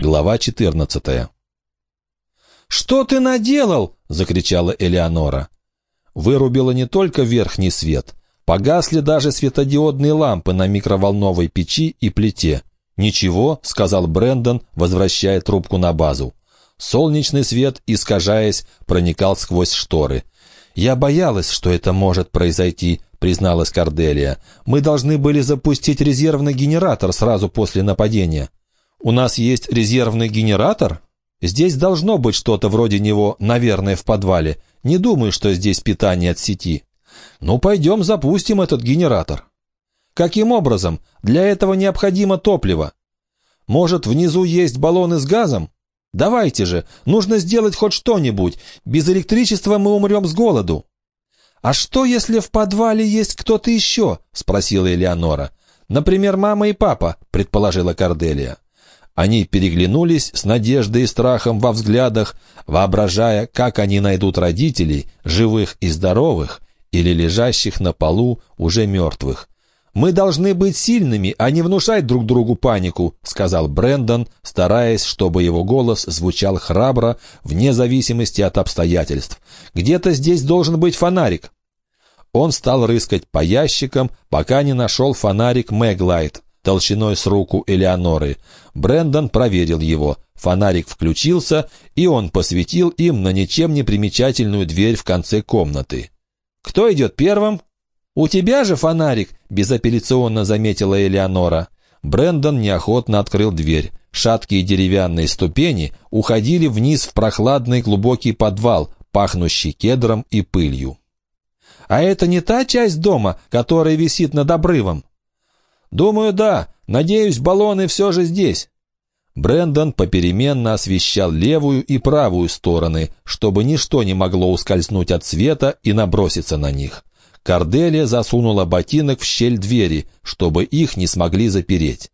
Глава 14 «Что ты наделал?» — закричала Элеонора. Вырубила не только верхний свет. Погасли даже светодиодные лампы на микроволновой печи и плите. «Ничего», — сказал Брэндон, возвращая трубку на базу. Солнечный свет, искажаясь, проникал сквозь шторы. «Я боялась, что это может произойти», — призналась Корделия. «Мы должны были запустить резервный генератор сразу после нападения». «У нас есть резервный генератор?» «Здесь должно быть что-то вроде него, наверное, в подвале. Не думаю, что здесь питание от сети». «Ну, пойдем запустим этот генератор». «Каким образом? Для этого необходимо топливо». «Может, внизу есть баллоны с газом?» «Давайте же, нужно сделать хоть что-нибудь. Без электричества мы умрем с голоду». «А что, если в подвале есть кто-то еще?» — спросила Элеонора. «Например, мама и папа», — предположила Корделия. Они переглянулись с надеждой и страхом во взглядах, воображая, как они найдут родителей, живых и здоровых, или лежащих на полу, уже мертвых. «Мы должны быть сильными, а не внушать друг другу панику», — сказал Брэндон, стараясь, чтобы его голос звучал храбро, вне зависимости от обстоятельств. «Где-то здесь должен быть фонарик». Он стал рыскать по ящикам, пока не нашел фонарик Мэглайт, толщиной с руку Элеоноры. Брэндон проверил его. Фонарик включился, и он посветил им на ничем не примечательную дверь в конце комнаты. «Кто идет первым?» «У тебя же фонарик», — безапелляционно заметила Элеонора. Брэндон неохотно открыл дверь. Шаткие деревянные ступени уходили вниз в прохладный глубокий подвал, пахнущий кедром и пылью. «А это не та часть дома, которая висит над обрывом?» «Думаю, да. Надеюсь, баллоны все же здесь». Брендон попеременно освещал левую и правую стороны, чтобы ничто не могло ускользнуть от света и наброситься на них. Корделия засунула ботинок в щель двери, чтобы их не смогли запереть.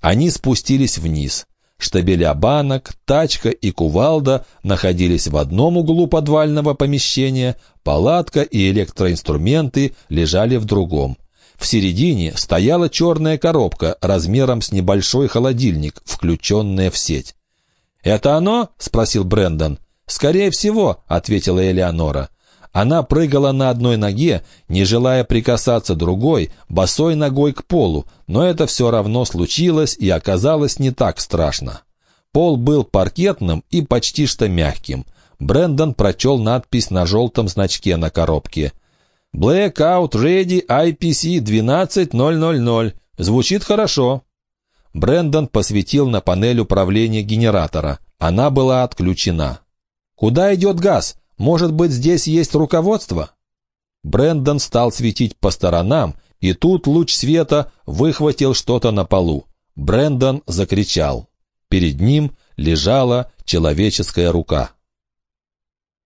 Они спустились вниз. Штабеля банок, тачка и кувалда находились в одном углу подвального помещения, палатка и электроинструменты лежали в другом. В середине стояла черная коробка размером с небольшой холодильник, включенная в сеть. «Это оно?» — спросил Брендон. «Скорее всего», — ответила Элеонора. Она прыгала на одной ноге, не желая прикасаться другой, босой ногой к полу, но это все равно случилось и оказалось не так страшно. Пол был паркетным и почти что мягким. Брендон прочел надпись на желтом значке на коробке. «Blackout Ready IPC 12000». Звучит хорошо. Брендон посветил на панель управления генератора. Она была отключена. «Куда идет газ? Может быть, здесь есть руководство?» Брендон стал светить по сторонам, и тут луч света выхватил что-то на полу. Брендон закричал. Перед ним лежала человеческая рука.